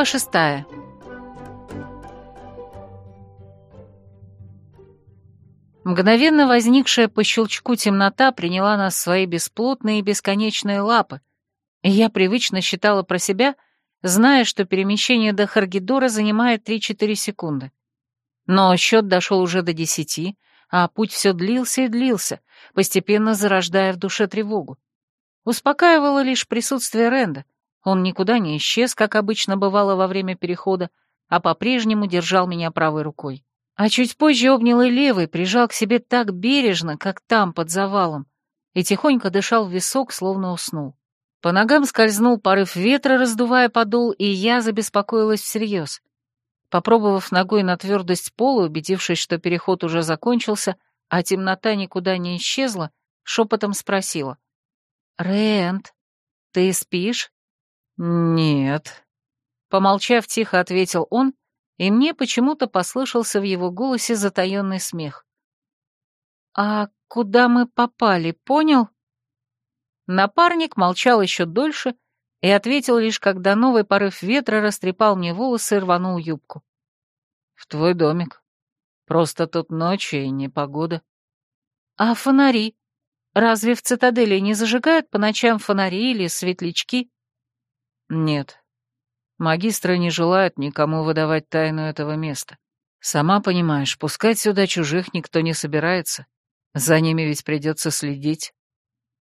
Глава шестая. Мгновенно возникшая по щелчку темнота приняла нас в свои бесплотные и бесконечные лапы, и я привычно считала про себя, зная, что перемещение до Харгидора занимает 3-4 секунды. Но счет дошел уже до десяти, а путь все длился и длился, постепенно зарождая в душе тревогу. Успокаивало лишь присутствие Ренда. Он никуда не исчез, как обычно бывало во время перехода, а по-прежнему держал меня правой рукой. А чуть позже обнял и левый, прижал к себе так бережно, как там, под завалом, и тихонько дышал в висок, словно уснул. По ногам скользнул порыв ветра, раздувая подул, и я забеспокоилась всерьез. Попробовав ногой на твердость пола, убедившись, что переход уже закончился, а темнота никуда не исчезла, шепотом спросила. «Рэнд, ты спишь?» «Нет». Помолчав, тихо ответил он, и мне почему-то послышался в его голосе затаённый смех. «А куда мы попали, понял?» Напарник молчал еще дольше и ответил лишь, когда новый порыв ветра растрепал мне волосы и рванул юбку. «В твой домик. Просто тут ночи и непогода». «А фонари? Разве в цитадели не зажигают по ночам фонари или светлячки?» Нет. Магистра не желают никому выдавать тайну этого места. Сама понимаешь, пускать сюда чужих никто не собирается. За ними ведь придется следить.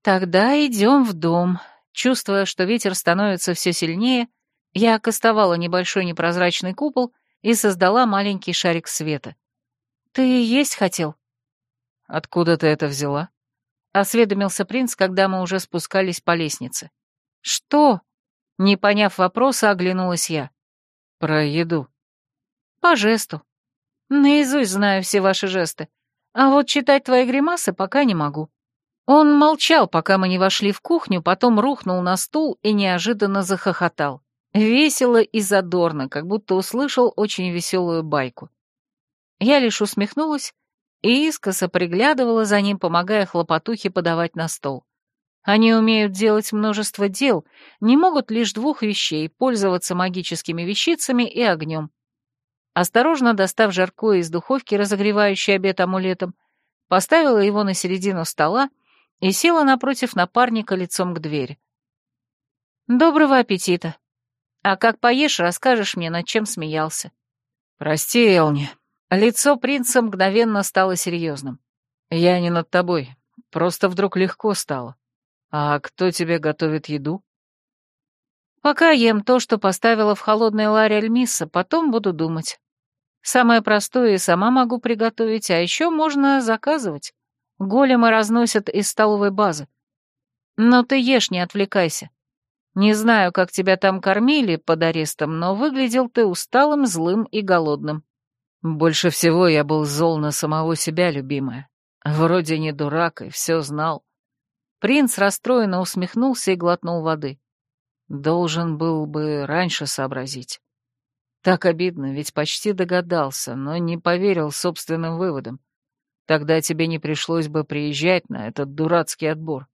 Тогда идем в дом. Чувствуя, что ветер становится все сильнее, я окостовала небольшой непрозрачный купол и создала маленький шарик света. Ты есть хотел? Откуда ты это взяла? Осведомился принц, когда мы уже спускались по лестнице. Что? Не поняв вопроса, оглянулась я. «Про еду». «По жесту. Наизусть знаю все ваши жесты. А вот читать твои гримасы пока не могу». Он молчал, пока мы не вошли в кухню, потом рухнул на стул и неожиданно захохотал. Весело и задорно, как будто услышал очень веселую байку. Я лишь усмехнулась и искоса приглядывала за ним, помогая хлопотухе подавать на стол. Они умеют делать множество дел, не могут лишь двух вещей — пользоваться магическими вещицами и огнем. Осторожно достав жаркое из духовки, разогревающий обед амулетом, поставила его на середину стола и села напротив напарника лицом к двери. «Доброго аппетита! А как поешь, расскажешь мне, над чем смеялся». «Прости, Элни». Лицо принца мгновенно стало серьезным. «Я не над тобой. Просто вдруг легко стало». А кто тебе готовит еду?» «Пока ем то, что поставила в холодный ларь Альмиса, потом буду думать. Самое простое и сама могу приготовить, а еще можно заказывать. Големы разносят из столовой базы. Но ты ешь, не отвлекайся. Не знаю, как тебя там кормили под арестом, но выглядел ты усталым, злым и голодным». Больше всего я был зол на самого себя, любимая. Вроде не дурак и все знал. Принц расстроенно усмехнулся и глотнул воды. Должен был бы раньше сообразить. Так обидно, ведь почти догадался, но не поверил собственным выводам. Тогда тебе не пришлось бы приезжать на этот дурацкий отбор.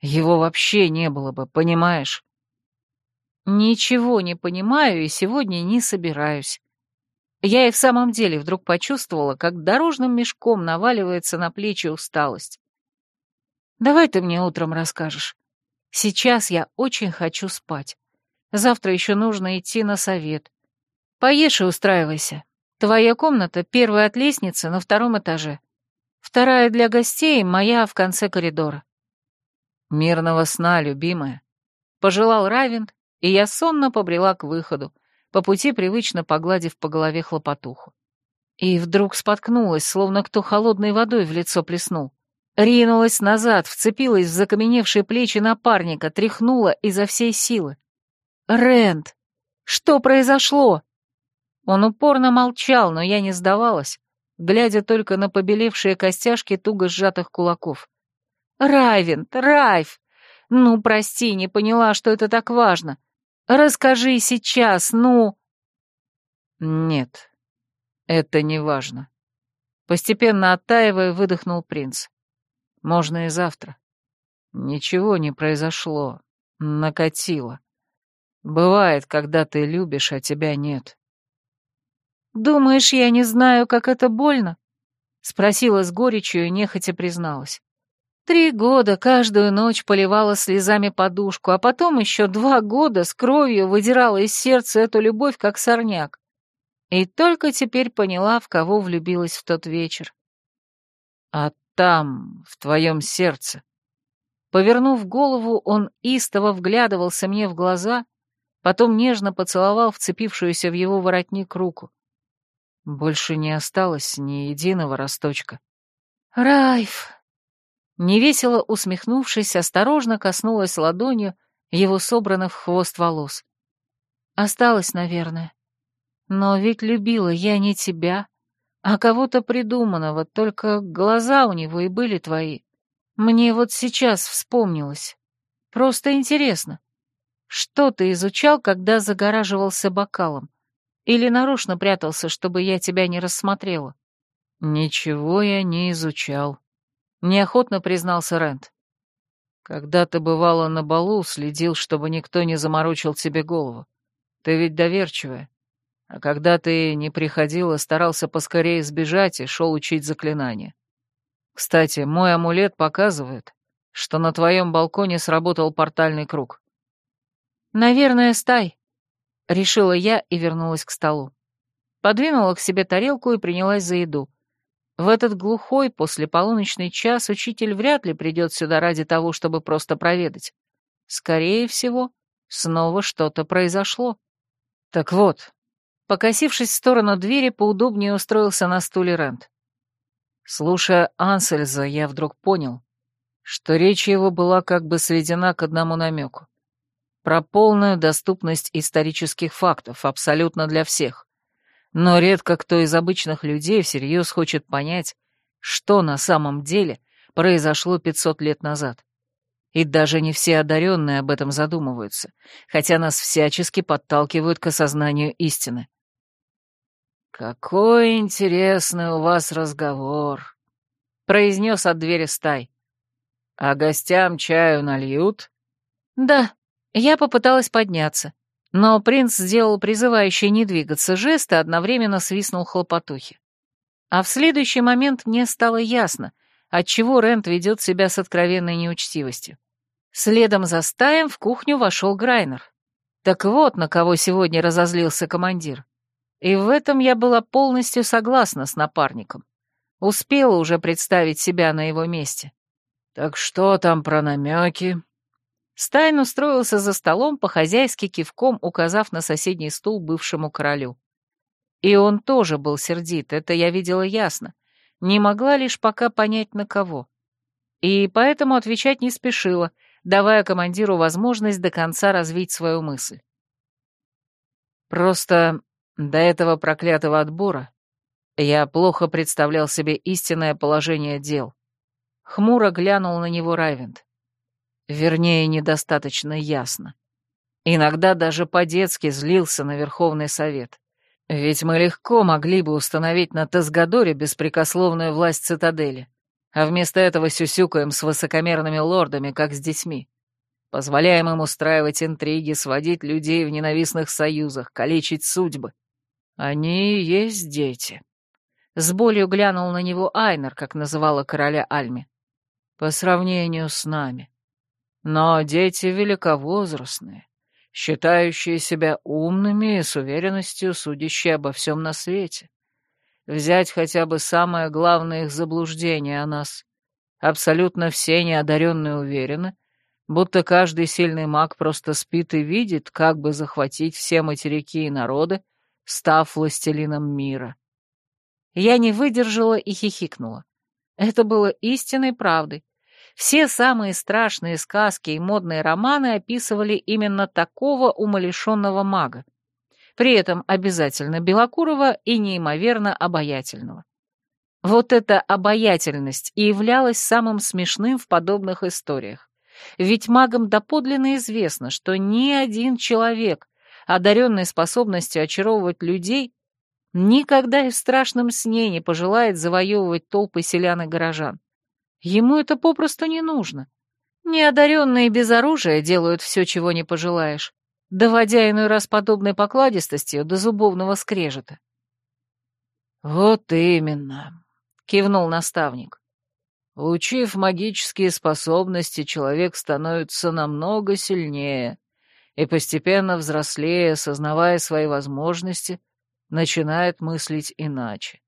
Его вообще не было бы, понимаешь? Ничего не понимаю и сегодня не собираюсь. Я и в самом деле вдруг почувствовала, как дорожным мешком наваливается на плечи усталость. Давай ты мне утром расскажешь. Сейчас я очень хочу спать. Завтра еще нужно идти на совет. Поешь и устраивайся. Твоя комната первая от лестницы на втором этаже. Вторая для гостей, моя в конце коридора. Мирного сна, любимая. Пожелал Равент, и я сонно побрела к выходу, по пути привычно погладив по голове хлопотуху. И вдруг споткнулась, словно кто холодной водой в лицо плеснул. Ринулась назад, вцепилась в закаменевшие плечи напарника, тряхнула изо всей силы. «Рент! Что произошло?» Он упорно молчал, но я не сдавалась, глядя только на побелевшие костяшки туго сжатых кулаков. «Райвент! Райв! Ну, прости, не поняла, что это так важно. Расскажи сейчас, ну...» «Нет, это не важно». Постепенно оттаивая, выдохнул принц. Можно и завтра. Ничего не произошло. Накатило. Бывает, когда ты любишь, а тебя нет. «Думаешь, я не знаю, как это больно?» — спросила с горечью и нехотя призналась. Три года каждую ночь поливала слезами подушку, а потом еще два года с кровью выдирала из сердца эту любовь, как сорняк. И только теперь поняла, в кого влюбилась в тот вечер. «А там, в твоем сердце». Повернув голову, он истово вглядывался мне в глаза, потом нежно поцеловал вцепившуюся в его воротник руку. Больше не осталось ни единого росточка. «Райф!» Невесело усмехнувшись, осторожно коснулась ладонью его собранных в хвост волос. «Осталось, наверное. Но ведь любила я не тебя, а кого-то придуманного, только глаза у него и были твои. Мне вот сейчас вспомнилось. Просто интересно, что ты изучал, когда загораживался бокалом? Или нарочно прятался, чтобы я тебя не рассмотрела? Ничего я не изучал. Неохотно признался Рент. Когда ты бывала на балу, следил, чтобы никто не заморочил тебе голову. Ты ведь доверчивая. А когда ты не приходила, старался поскорее сбежать и шел учить заклинания. Кстати, мой амулет показывает, что на твоем балконе сработал портальный круг. «Наверное, стай», — решила я и вернулась к столу. Подвинула к себе тарелку и принялась за еду. В этот глухой послеполуночный час учитель вряд ли придет сюда ради того, чтобы просто проведать. Скорее всего, снова что-то произошло. Так вот, Покосившись в сторону двери, поудобнее устроился на стуле Рент. Слушая Ансельза, я вдруг понял, что речь его была как бы сведена к одному намеку. Про полную доступность исторических фактов абсолютно для всех. Но редко кто из обычных людей всерьез хочет понять, что на самом деле произошло 500 лет назад. И даже не все одаренные об этом задумываются, хотя нас всячески подталкивают к осознанию истины. «Какой интересный у вас разговор!» — произнес от двери стай. «А гостям чаю нальют?» «Да». Я попыталась подняться, но принц сделал призывающий не двигаться жест и одновременно свистнул хлопотухи. А в следующий момент мне стало ясно, отчего Рент ведет себя с откровенной неучтивостью. Следом за стаем в кухню вошел Грайнер. Так вот, на кого сегодня разозлился командир. И в этом я была полностью согласна с напарником. Успела уже представить себя на его месте. «Так что там про намеки?» Стайн устроился за столом, по-хозяйски кивком указав на соседний стул бывшему королю. И он тоже был сердит, это я видела ясно. Не могла лишь пока понять, на кого. И поэтому отвечать не спешила, давая командиру возможность до конца развить свою мысль. Просто до этого проклятого отбора я плохо представлял себе истинное положение дел. Хмуро глянул на него Райвент. Вернее, недостаточно ясно. Иногда даже по-детски злился на Верховный Совет. Ведь мы легко могли бы установить на Тесгадоре беспрекословную власть цитадели, а вместо этого сюсюкаем с высокомерными лордами, как с детьми. Позволяем им устраивать интриги, сводить людей в ненавистных союзах, калечить судьбы. «Они и есть дети». С болью глянул на него Айнер, как называла короля Альми. «По сравнению с нами. Но дети великовозрастные, считающие себя умными и с уверенностью судящие обо всем на свете. Взять хотя бы самое главное их заблуждение о нас. Абсолютно все неодаренные уверены, будто каждый сильный маг просто спит и видит, как бы захватить все материки и народы, став властелином мира. Я не выдержала и хихикнула. Это было истинной правдой. Все самые страшные сказки и модные романы описывали именно такого умалишенного мага. При этом обязательно белокурого и неимоверно обаятельного. Вот эта обаятельность и являлась самым смешным в подобных историях. Ведь магам доподлинно известно, что ни один человек одаренный способностью очаровывать людей, никогда и в страшном сне не пожелает завоевывать толпы селян и горожан. Ему это попросту не нужно. Неодаренные без оружия делают все, чего не пожелаешь, доводя иной раз подобной покладистостью до зубовного скрежета. «Вот именно», — кивнул наставник. «Учив магические способности, человек становится намного сильнее, и постепенно взрослея, осознавая свои возможности, начинает мыслить иначе.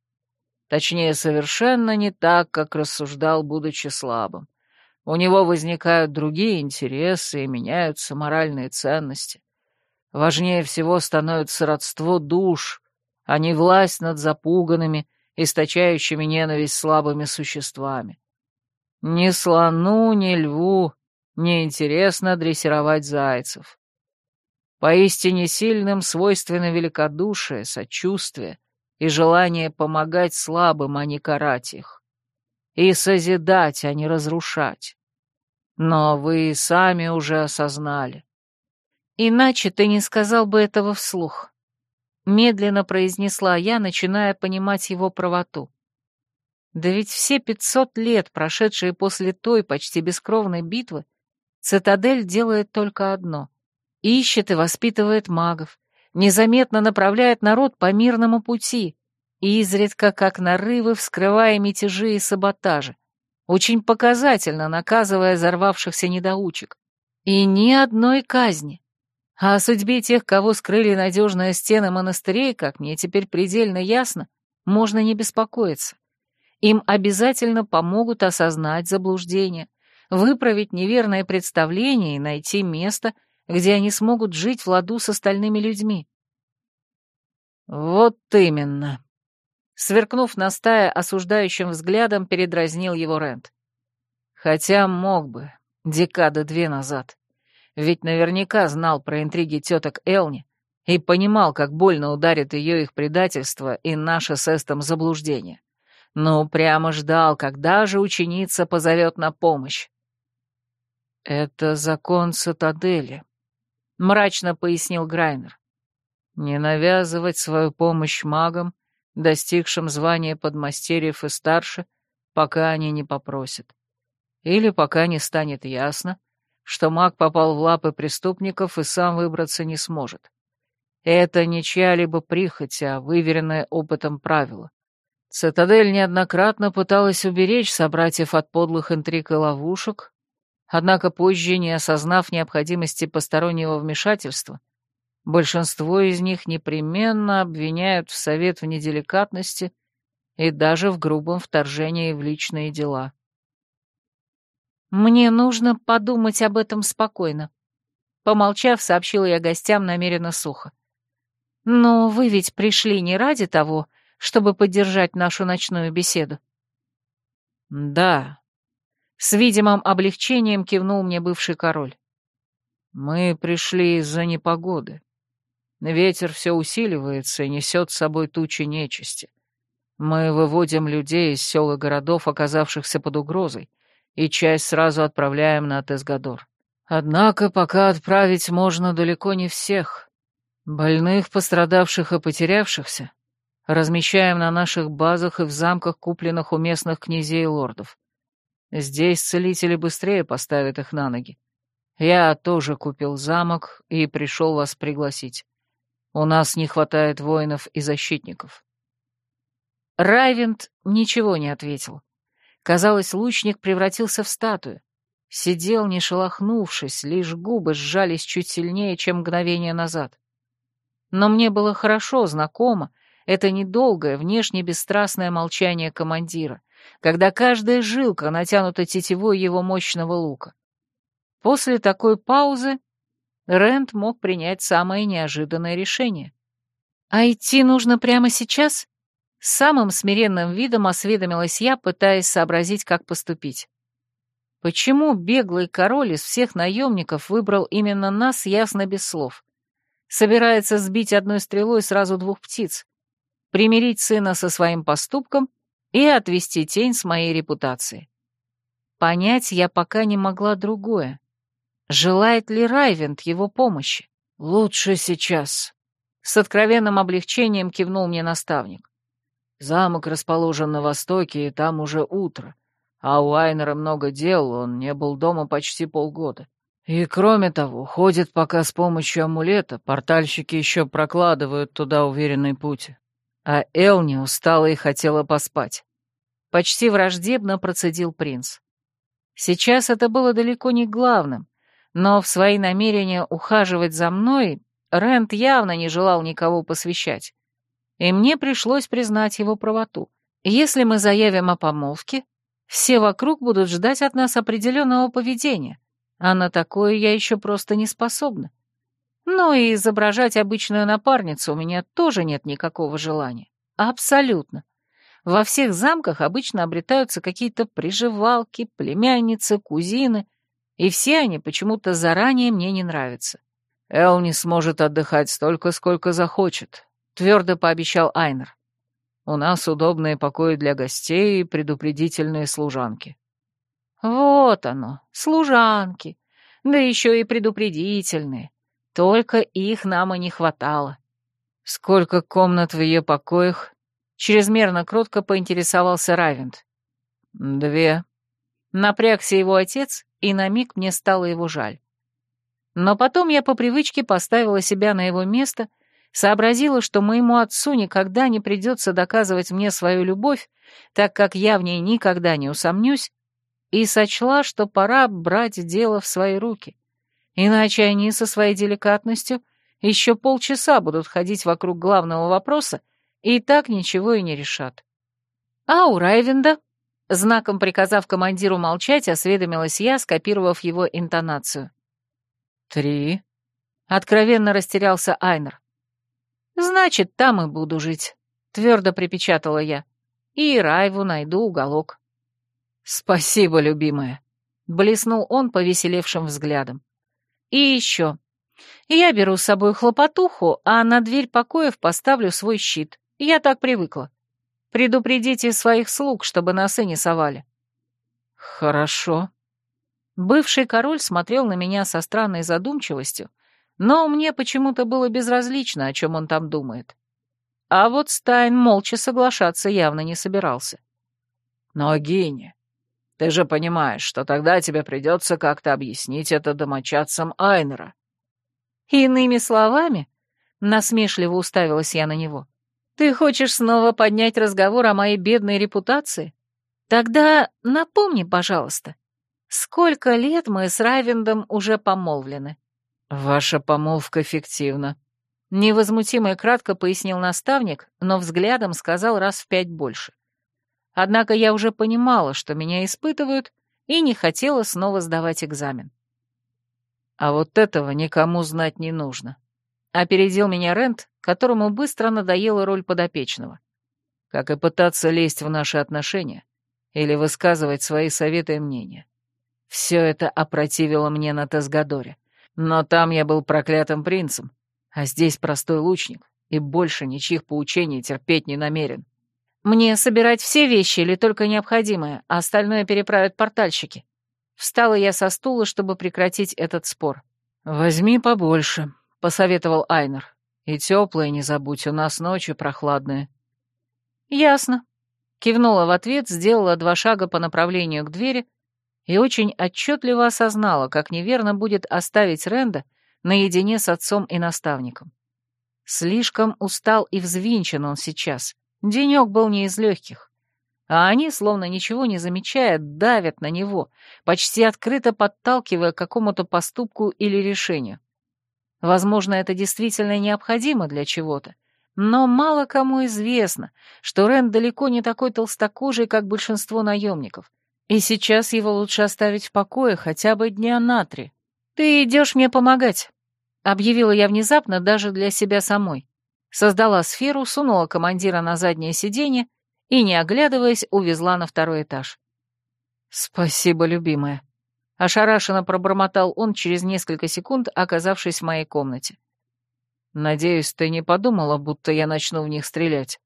Точнее, совершенно не так, как рассуждал, будучи слабым. У него возникают другие интересы и меняются моральные ценности. Важнее всего становится родство душ, а не власть над запуганными, источающими ненависть слабыми существами. Ни слону, ни льву не интересно дрессировать зайцев. Поистине сильным свойственно великодушие, сочувствие и желание помогать слабым, а не карать их. И созидать, а не разрушать. Но вы сами уже осознали. Иначе ты не сказал бы этого вслух. Медленно произнесла я, начиная понимать его правоту. Да ведь все пятьсот лет, прошедшие после той почти бескровной битвы, цитадель делает только одно — ищет и воспитывает магов, незаметно направляет народ по мирному пути, изредка как нарывы, вскрывая мятежи и саботажи, очень показательно наказывая взорвавшихся недоучек. И ни одной казни. А о судьбе тех, кого скрыли надежные стены монастырей, как мне теперь предельно ясно, можно не беспокоиться. Им обязательно помогут осознать заблуждение, выправить неверное представление и найти место — где они смогут жить в ладу с остальными людьми. «Вот именно!» Сверкнув на стая осуждающим взглядом, передразнил его Рент. «Хотя мог бы, декады две назад. Ведь наверняка знал про интриги теток Элни и понимал, как больно ударит ее их предательство и наше с Эстом заблуждение. Но прямо ждал, когда же ученица позовет на помощь. «Это закон цитадели», мрачно пояснил Грайнер: «Не навязывать свою помощь магам, достигшим звания подмастерьев и старше, пока они не попросят. Или пока не станет ясно, что маг попал в лапы преступников и сам выбраться не сможет. Это не чья-либо прихоть, а выверенное опытом правило. Цитадель неоднократно пыталась уберечь собратьев от подлых интриг и ловушек, Однако позже, не осознав необходимости постороннего вмешательства, большинство из них непременно обвиняют в совет в неделикатности и даже в грубом вторжении в личные дела. «Мне нужно подумать об этом спокойно», — помолчав, сообщила я гостям намеренно сухо. «Но вы ведь пришли не ради того, чтобы поддержать нашу ночную беседу». «Да, с видимым облегчением кивнул мне бывший король. «Мы пришли из-за непогоды. Ветер все усиливается и несет с собой тучи нечисти. Мы выводим людей из сел и городов, оказавшихся под угрозой, и часть сразу отправляем на Тесгадор. Однако пока отправить можно далеко не всех. Больных, пострадавших и потерявшихся размещаем на наших базах и в замках, купленных у местных князей и лордов. Здесь целители быстрее поставят их на ноги. Я тоже купил замок и пришел вас пригласить. У нас не хватает воинов и защитников». Райвент ничего не ответил. Казалось, лучник превратился в статую. Сидел, не шелохнувшись, лишь губы сжались чуть сильнее, чем мгновение назад. Но мне было хорошо знакомо это недолгое, внешне бесстрастное молчание командира, когда каждая жилка натянута тетивой его мощного лука. После такой паузы Рент мог принять самое неожиданное решение. «А идти нужно прямо сейчас?» Самым смиренным видом осведомилась я, пытаясь сообразить, как поступить. Почему беглый король из всех наемников выбрал именно нас, ясно без слов. Собирается сбить одной стрелой сразу двух птиц, примирить сына со своим поступком и отвести тень с моей репутации. Понять я пока не могла другое. Желает ли Райвент его помощи? «Лучше сейчас», — с откровенным облегчением кивнул мне наставник. «Замок расположен на востоке, и там уже утро, а у Айнера много дел, он не был дома почти полгода. И кроме того, ходит пока с помощью амулета, портальщики еще прокладывают туда уверенный путь. А Элни устала и хотела поспать. Почти враждебно процедил принц. Сейчас это было далеко не главным, но в свои намерения ухаживать за мной Рент явно не желал никого посвящать. И мне пришлось признать его правоту. Если мы заявим о помолвке, все вокруг будут ждать от нас определенного поведения, а на такое я еще просто не способна. Но и изображать обычную напарницу у меня тоже нет никакого желания. Абсолютно. Во всех замках обычно обретаются какие-то приживалки, племянницы, кузины, и все они почему-то заранее мне не нравятся. «Эл не сможет отдыхать столько, сколько захочет», — твердо пообещал Айнер. «У нас удобные покои для гостей и предупредительные служанки». «Вот оно, служанки, да еще и предупредительные. Только их нам и не хватало. Сколько комнат в ее покоях? Чрезмерно кротко поинтересовался Равент. Две. Напрягся его отец, и на миг мне стало его жаль. Но потом я по привычке поставила себя на его место, сообразила, что моему отцу никогда не придется доказывать мне свою любовь, так как я в ней никогда не усомнюсь, и сочла, что пора брать дело в свои руки. Иначе они со своей деликатностью еще полчаса будут ходить вокруг главного вопроса и так ничего и не решат. А у Райвенда, знаком приказав командиру молчать, осведомилась я, скопировав его интонацию. «Три», — откровенно растерялся Айнер. «Значит, там и буду жить», — твердо припечатала я. «И Райву найду уголок». «Спасибо, любимая», — блеснул он повеселевшим взглядом. И еще. Я беру с собой хлопотуху, а на дверь покоев поставлю свой щит. Я так привыкла. Предупредите своих слуг, чтобы носы не совали». «Хорошо». Бывший король смотрел на меня со странной задумчивостью, но мне почему-то было безразлично, о чем он там думает. А вот Стайн молча соглашаться явно не собирался. «Но, Гене, ты же понимаешь, что тогда тебе придется как-то объяснить это домочадцам Айнера». «Иными словами?» — насмешливо уставилась я на него. «Ты хочешь снова поднять разговор о моей бедной репутации? Тогда напомни, пожалуйста, сколько лет мы с Райвендом уже помолвлены?» «Ваша помолвка фиктивна», — невозмутимо и кратко пояснил наставник, но взглядом сказал раз в пять больше. Однако я уже понимала, что меня испытывают, и не хотела снова сдавать экзамен. А вот этого никому знать не нужно. Опередил меня Рент, которому быстро надоела роль подопечного. Как и пытаться лезть в наши отношения или высказывать свои советы и мнения. Все это опротивило мне на Тесгадоре. Но там я был проклятым принцем, а здесь простой лучник и больше ничьих поучений терпеть не намерен. Мне собирать все вещи или только необходимое, а остальное переправят портальщики. Встала я со стула, чтобы прекратить этот спор. «Возьми побольше», — посоветовал Айнер. «И теплое не забудь, у нас ночью прохладное». «Ясно». Кивнула в ответ, сделала два шага по направлению к двери и очень отчетливо осознала, как неверно будет оставить Ренда наедине с отцом и наставником. Слишком устал и взвинчен он сейчас — Денек был не из легких. А они, словно ничего не замечая, давят на него, почти открыто подталкивая к какому-то поступку или решению. Возможно, это действительно необходимо для чего-то, но мало кому известно, что Рен далеко не такой толстокожий, как большинство наемников. И сейчас его лучше оставить в покое хотя бы дня на три. «Ты идешь мне помогать», — объявила я внезапно даже для себя самой создала сферу, сунула командира на заднее сиденье и, не оглядываясь, увезла на второй этаж. «Спасибо, любимая», — ошарашенно пробормотал он через несколько секунд, оказавшись в моей комнате. «Надеюсь, ты не подумала, будто я начну в них стрелять».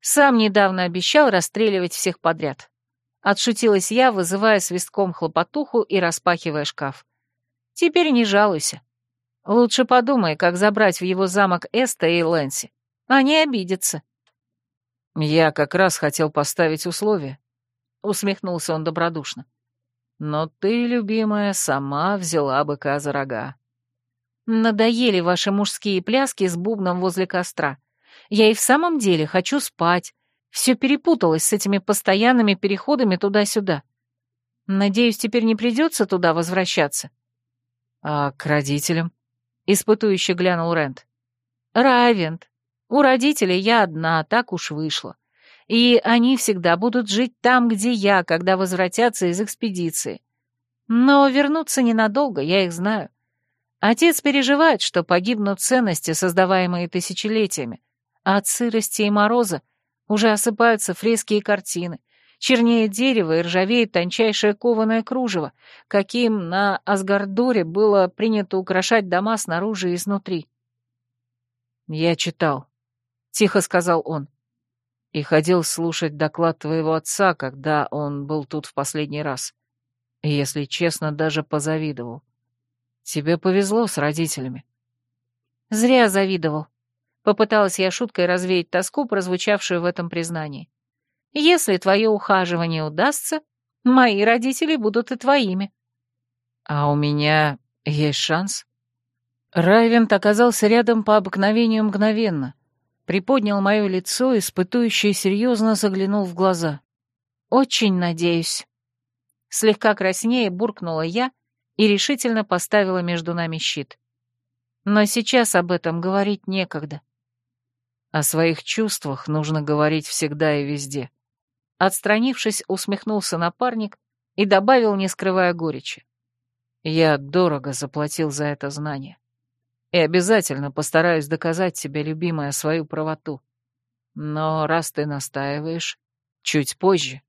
«Сам недавно обещал расстреливать всех подряд», — отшутилась я, вызывая свистком хлопотуху и распахивая шкаф. «Теперь не жалуйся». Лучше подумай, как забрать в его замок Эста и Лэнси. Они обидятся». «Я как раз хотел поставить условие», — усмехнулся он добродушно. «Но ты, любимая, сама взяла быка за рога». «Надоели ваши мужские пляски с бубном возле костра. Я и в самом деле хочу спать. Все перепуталось с этими постоянными переходами туда-сюда. Надеюсь, теперь не придется туда возвращаться». «А к родителям?» — испытующе глянул Рент. «Равент. У родителей я одна, так уж вышло. И они всегда будут жить там, где я, когда возвратятся из экспедиции. Но вернуться ненадолго, я их знаю. Отец переживает, что погибнут ценности, создаваемые тысячелетиями, а от сырости и мороза уже осыпаются фрески и картины, чернее дерево и ржавеет тончайшее кованое кружево, каким на Асгардуре было принято украшать дома снаружи и изнутри. «Я читал», — тихо сказал он, — «и ходил слушать доклад твоего отца, когда он был тут в последний раз. И, если честно, даже позавидовал. Тебе повезло с родителями». «Зря завидовал», — попыталась я шуткой развеять тоску, прозвучавшую в этом признании. Если твое ухаживание удастся, мои родители будут и твоими». «А у меня есть шанс?» Райвент оказался рядом по обыкновению мгновенно, приподнял мое лицо, испытующе серьезно заглянул в глаза. «Очень надеюсь». Слегка краснее буркнула я и решительно поставила между нами щит. Но сейчас об этом говорить некогда. О своих чувствах нужно говорить всегда и везде. Отстранившись, усмехнулся напарник и добавил, не скрывая горечи. «Я дорого заплатил за это знание. И обязательно постараюсь доказать тебе, любимая, свою правоту. Но раз ты настаиваешь, чуть позже».